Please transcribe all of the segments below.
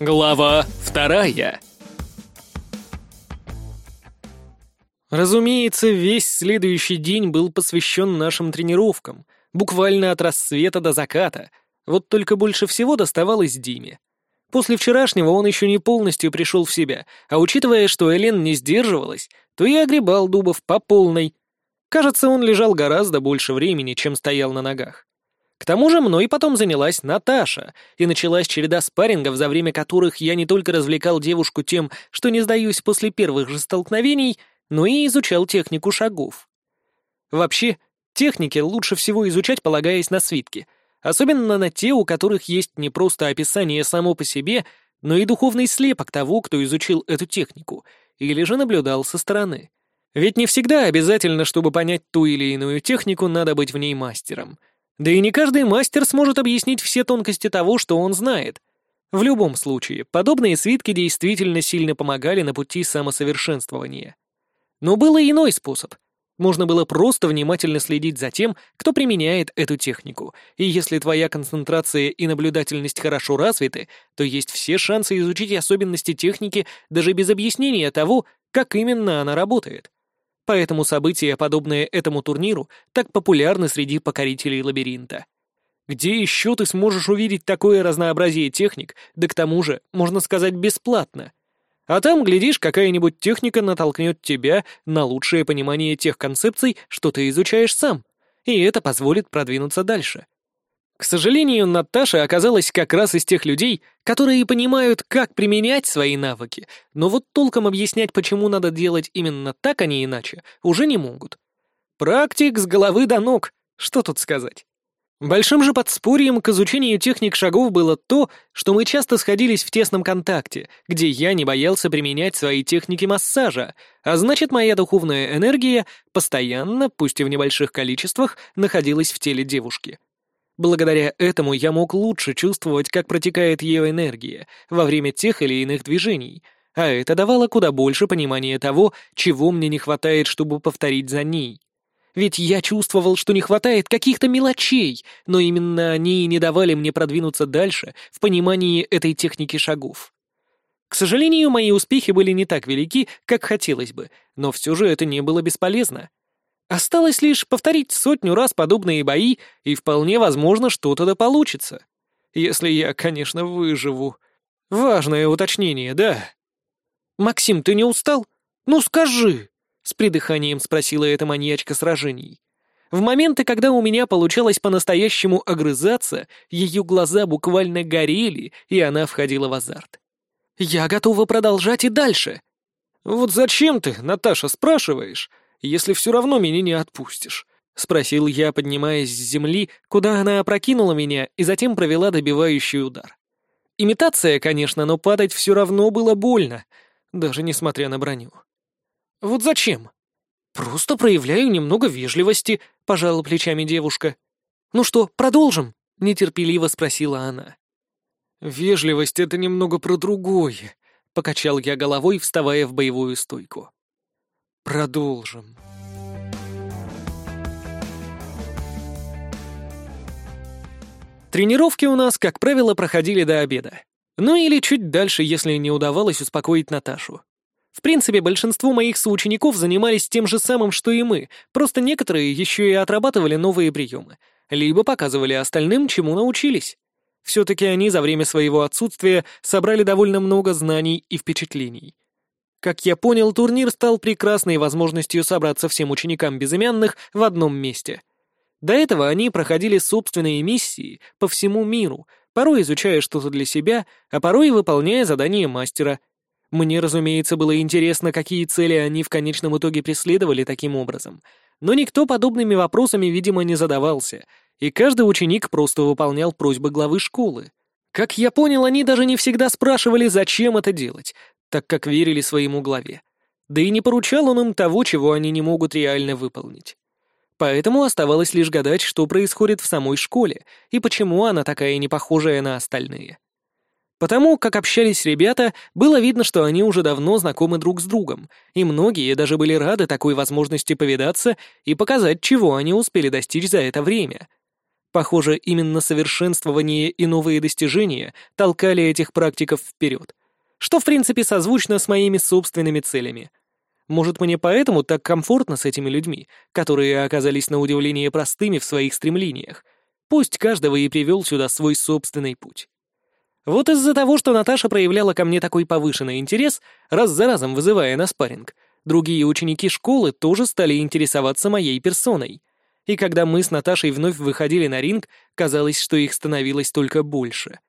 Глава вторая. Разумеется, весь следующий день был посвящен нашим тренировкам, буквально от рассвета до заката. Вот только больше всего доставалось Диме. После вчерашнего он еще не полностью пришел в себя, а учитывая, что Элен не сдерживалась, то и огребал Дубов по полной. Кажется, он лежал гораздо больше времени, чем стоял на ногах. К тому же мной потом занялась Наташа, и началась череда спаррингов, за время которых я не только развлекал девушку тем, что не сдаюсь после первых же столкновений, но и изучал технику шагов. Вообще, техники лучше всего изучать, полагаясь на свитки, особенно на те, у которых есть не просто описание само по себе, но и духовный слепок того, кто изучил эту технику, или же наблюдал со стороны. Ведь не всегда обязательно, чтобы понять ту или иную технику, надо быть в ней мастером — да и не каждый мастер сможет объяснить все тонкости того, что он знает. В любом случае, подобные свитки действительно сильно помогали на пути самосовершенствования. Но был и иной способ. Можно было просто внимательно следить за тем, кто применяет эту технику, и если твоя концентрация и наблюдательность хорошо развиты, то есть все шансы изучить особенности техники даже без объяснения того, как именно она работает. Поэтому события, подобные этому турниру, так популярны среди покорителей лабиринта. Где еще ты сможешь увидеть такое разнообразие техник, да к тому же, можно сказать, бесплатно? А там, глядишь, какая-нибудь техника натолкнет тебя на лучшее понимание тех концепций, что ты изучаешь сам, и это позволит продвинуться дальше. К сожалению, Наташа оказалась как раз из тех людей, которые понимают, как применять свои навыки, но вот толком объяснять, почему надо делать именно так, а не иначе, уже не могут. Практик с головы до ног, что тут сказать. Большим же подспорьем к изучению техник шагов было то, что мы часто сходились в тесном контакте, где я не боялся применять свои техники массажа, а значит, моя духовная энергия постоянно, пусть и в небольших количествах, находилась в теле девушки. Благодаря этому я мог лучше чувствовать, как протекает ее энергия во время тех или иных движений, а это давало куда больше понимания того, чего мне не хватает, чтобы повторить за ней. Ведь я чувствовал, что не хватает каких-то мелочей, но именно они и не давали мне продвинуться дальше в понимании этой техники шагов. К сожалению, мои успехи были не так велики, как хотелось бы, но все же это не было бесполезно. Осталось лишь повторить сотню раз подобные бои, и вполне возможно, что-то да получится. Если я, конечно, выживу. Важное уточнение, да? «Максим, ты не устал? Ну скажи!» — с придыханием спросила эта маньячка сражений. В моменты, когда у меня получалось по-настоящему огрызаться, ее глаза буквально горели, и она входила в азарт. «Я готова продолжать и дальше». «Вот зачем ты, Наташа, спрашиваешь?» Если все равно меня не отпустишь?» — спросил я, поднимаясь с земли, куда она опрокинула меня и затем провела добивающий удар. Имитация, конечно, но падать все равно было больно, даже несмотря на броню. «Вот зачем?» «Просто проявляю немного вежливости», — пожала плечами девушка. «Ну что, продолжим?» — нетерпеливо спросила она. «Вежливость — это немного про другое», — покачал я головой, вставая в боевую стойку. Продолжим. Тренировки у нас, как правило, проходили до обеда. Ну или чуть дальше, если не удавалось успокоить Наташу. В принципе, большинство моих соучеников занимались тем же самым, что и мы, просто некоторые еще и отрабатывали новые приемы, либо показывали остальным, чему научились. Все-таки они за время своего отсутствия собрали довольно много знаний и впечатлений. Как я понял, турнир стал прекрасной возможностью собраться всем ученикам безымянных в одном месте. До этого они проходили собственные миссии по всему миру, порой изучая что-то для себя, а порой выполняя задания мастера. Мне, разумеется, было интересно, какие цели они в конечном итоге преследовали таким образом. Но никто подобными вопросами, видимо, не задавался, и каждый ученик просто выполнял просьбы главы школы. Как я понял, они даже не всегда спрашивали, зачем это делать, так как верили своему главе. Да и не поручал он им того, чего они не могут реально выполнить. Поэтому оставалось лишь гадать, что происходит в самой школе и почему она такая непохожая на остальные. Потому как общались ребята, было видно, что они уже давно знакомы друг с другом, и многие даже были рады такой возможности повидаться и показать, чего они успели достичь за это время. Похоже, именно совершенствование и новые достижения толкали этих практиков вперед, что в принципе созвучно с моими собственными целями. Может, мне поэтому так комфортно с этими людьми, которые оказались на удивление простыми в своих стремлениях. Пусть каждого и привел сюда свой собственный путь. Вот из-за того, что Наташа проявляла ко мне такой повышенный интерес, раз за разом вызывая на спарринг, другие ученики школы тоже стали интересоваться моей персоной — и когда мы с Наташей вновь выходили на ринг, казалось, что их становилось только больше.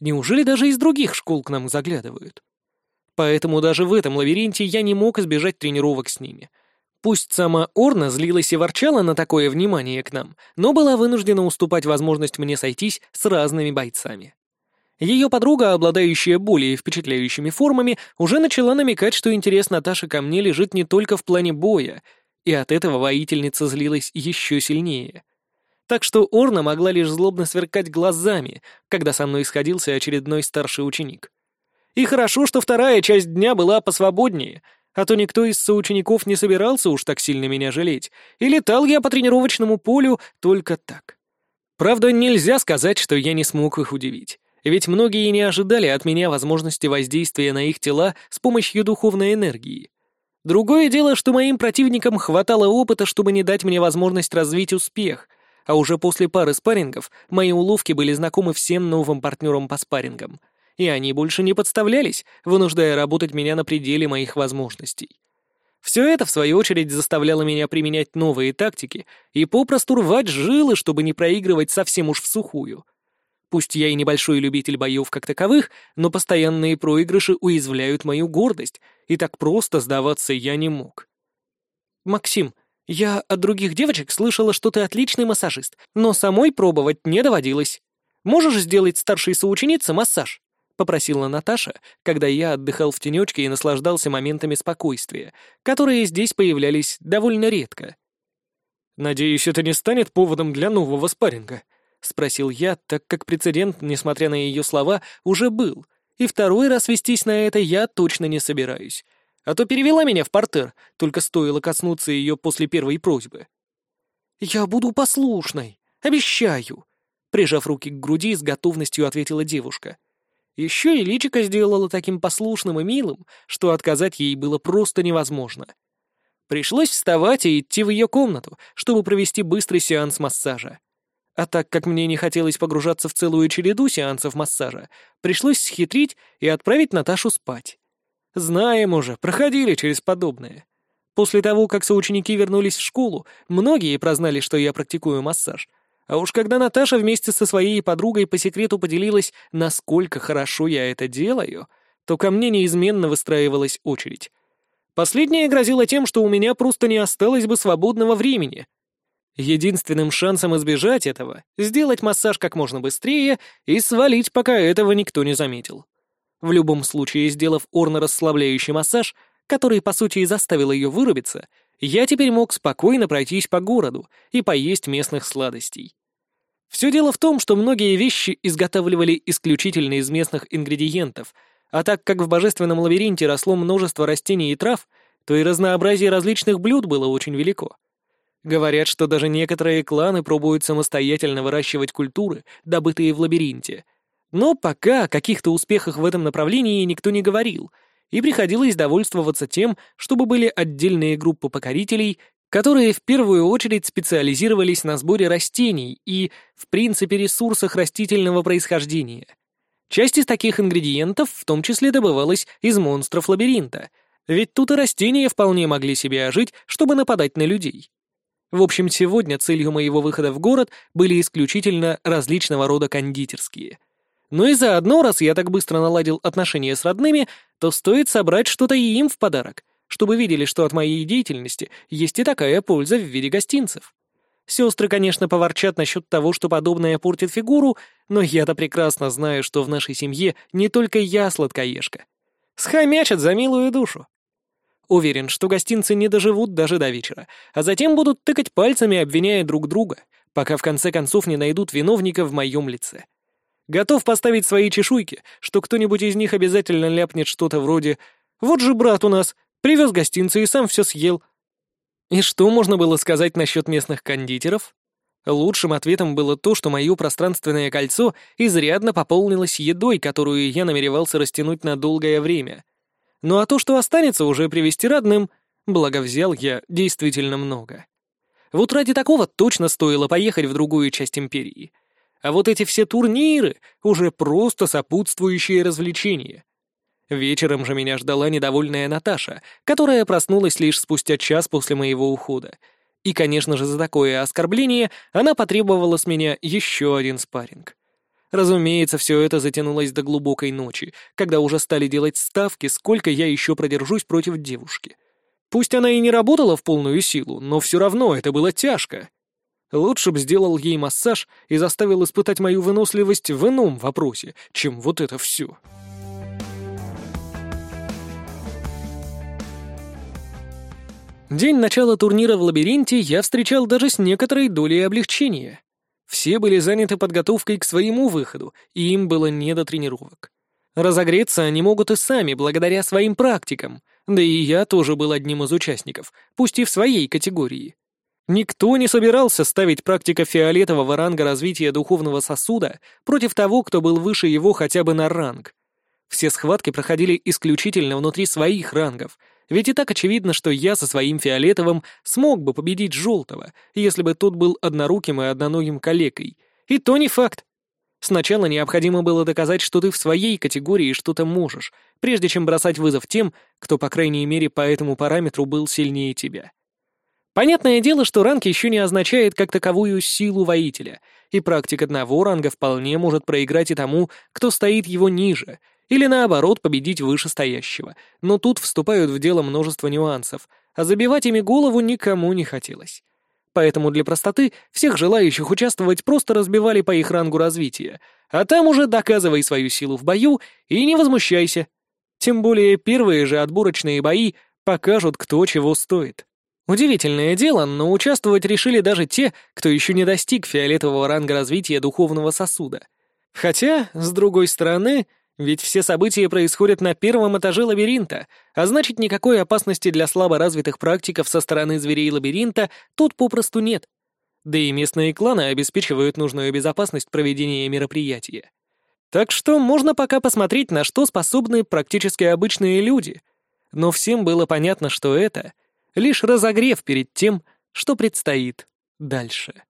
Неужели даже из других школ к нам заглядывают? Поэтому даже в этом лабиринте я не мог избежать тренировок с ними. Пусть сама Орна злилась и ворчала на такое внимание к нам, но была вынуждена уступать возможность мне сойтись с разными бойцами. Ее подруга, обладающая более впечатляющими формами, уже начала намекать, что интерес Наташи ко мне лежит не только в плане боя, и от этого воительница злилась еще сильнее. Так что Орна могла лишь злобно сверкать глазами, когда со мной сходился очередной старший ученик. И хорошо, что вторая часть дня была посвободнее, а то никто из соучеников не собирался уж так сильно меня жалеть, и летал я по тренировочному полю только так. Правда, нельзя сказать, что я не смог их удивить, ведь многие не ожидали от меня возможности воздействия на их тела с помощью духовной энергии. Другое дело, что моим противникам хватало опыта, чтобы не дать мне возможность развить успех, а уже после пары спаррингов мои уловки были знакомы всем новым партнерам по спаррингам, и они больше не подставлялись, вынуждая работать меня на пределе моих возможностей. Все это, в свою очередь, заставляло меня применять новые тактики и попросту рвать жилы, чтобы не проигрывать совсем уж в сухую — Пусть я и небольшой любитель боев как таковых, но постоянные проигрыши уязвляют мою гордость, и так просто сдаваться я не мог. «Максим, я от других девочек слышала, что ты отличный массажист, но самой пробовать не доводилось. Можешь сделать старшей соученице массаж?» — попросила Наташа, когда я отдыхал в тенечке и наслаждался моментами спокойствия, которые здесь появлялись довольно редко. «Надеюсь, это не станет поводом для нового спарринга», — спросил я, так как прецедент, несмотря на ее слова, уже был, и второй раз вестись на это я точно не собираюсь. А то перевела меня в портер, только стоило коснуться ее после первой просьбы. «Я буду послушной, обещаю», — прижав руки к груди, с готовностью ответила девушка. Еще и личико сделала таким послушным и милым, что отказать ей было просто невозможно. Пришлось вставать и идти в ее комнату, чтобы провести быстрый сеанс массажа. А так как мне не хотелось погружаться в целую череду сеансов массажа, пришлось схитрить и отправить Наташу спать. Знаем уже, проходили через подобное. После того, как соученики вернулись в школу, многие прознали, что я практикую массаж. А уж когда Наташа вместе со своей подругой по секрету поделилась, насколько хорошо я это делаю, то ко мне неизменно выстраивалась очередь. Последнее грозило тем, что у меня просто не осталось бы свободного времени — Единственным шансом избежать этого — сделать массаж как можно быстрее и свалить, пока этого никто не заметил. В любом случае, сделав Орна расслабляющий массаж, который, по сути, и заставил ее вырубиться, я теперь мог спокойно пройтись по городу и поесть местных сладостей. Все дело в том, что многие вещи изготавливали исключительно из местных ингредиентов, а так как в божественном лабиринте росло множество растений и трав, то и разнообразие различных блюд было очень велико. Говорят, что даже некоторые кланы пробуют самостоятельно выращивать культуры, добытые в лабиринте. Но пока о каких-то успехах в этом направлении никто не говорил, и приходилось довольствоваться тем, чтобы были отдельные группы покорителей, которые в первую очередь специализировались на сборе растений и, в принципе, ресурсах растительного происхождения. Часть из таких ингредиентов в том числе добывалась из монстров лабиринта, ведь тут и растения вполне могли себе ожить, чтобы нападать на людей. В общем, сегодня целью моего выхода в город были исключительно различного рода кондитерские. Ну и заодно, раз я так быстро наладил отношения с родными, то стоит собрать что-то и им в подарок, чтобы видели, что от моей деятельности есть и такая польза в виде гостинцев. Сестры, конечно, поворчат насчет того, что подобное портит фигуру, но я-то прекрасно знаю, что в нашей семье не только я сладкоежка. Схомячат за милую душу. Уверен, что гостинцы не доживут даже до вечера, а затем будут тыкать пальцами, обвиняя друг друга, пока в конце концов не найдут виновника в моем лице. Готов поставить свои чешуйки, что кто-нибудь из них обязательно ляпнет что-то вроде «Вот же брат у нас, привез гостинцы и сам все съел». И что можно было сказать насчет местных кондитеров? Лучшим ответом было то, что мое пространственное кольцо изрядно пополнилось едой, которую я намеревался растянуть на долгое время. Ну а то, что останется, уже привести родным, благо взял я действительно много. Вот ради такого точно стоило поехать в другую часть империи. А вот эти все турниры — уже просто сопутствующие развлечения. Вечером же меня ждала недовольная Наташа, которая проснулась лишь спустя час после моего ухода. И, конечно же, за такое оскорбление она потребовала с меня еще один спарринг. Разумеется, все это затянулось до глубокой ночи, когда уже стали делать ставки, сколько я еще продержусь против девушки — Пусть она и не работала в полную силу, но все равно это было тяжко. Лучше бы сделал ей массаж и заставил испытать мою выносливость в ином вопросе, чем вот это все. День начала турнира в лабиринте я встречал даже с некоторой долей облегчения. Все были заняты подготовкой к своему выходу, и им было не до тренировок. Разогреться они могут и сами, благодаря своим практикам, да и я тоже был одним из участников, пусть и в своей категории. Никто не собирался ставить практика фиолетового ранга развития духовного сосуда против того, кто был выше его хотя бы на ранг. Все схватки проходили исключительно внутри своих рангов, ведь и так очевидно, что я со своим фиолетовым смог бы победить желтого, если бы тот был одноруким и одноногим калекой. И то не факт. Сначала необходимо было доказать, что ты в своей категории что-то можешь, прежде чем бросать вызов тем, кто, по крайней мере, по этому параметру был сильнее тебя. Понятное дело, что ранг еще не означает как таковую силу воителя, и практик одного ранга вполне может проиграть и тому, кто стоит его ниже, или наоборот победить вышестоящего, но тут вступают в дело множество нюансов, а забивать ими голову никому не хотелось поэтому для простоты всех желающих участвовать просто разбивали по их рангу развития, а там уже доказывай свою силу в бою и не возмущайся. Тем более первые же отборочные бои покажут, кто чего стоит. Удивительное дело, но участвовать решили даже те, кто еще не достиг фиолетового ранга развития духовного сосуда. Хотя, с другой стороны, ведь все события происходят на первом этаже лабиринта, а значит, никакой опасности для слаборазвитых практиков со стороны зверей лабиринта тут попросту нет. Да и местные кланы обеспечивают нужную безопасность проведения мероприятия. Так что можно пока посмотреть, на что способны практически обычные люди. Но всем было понятно, что это лишь разогрев перед тем, что предстоит дальше.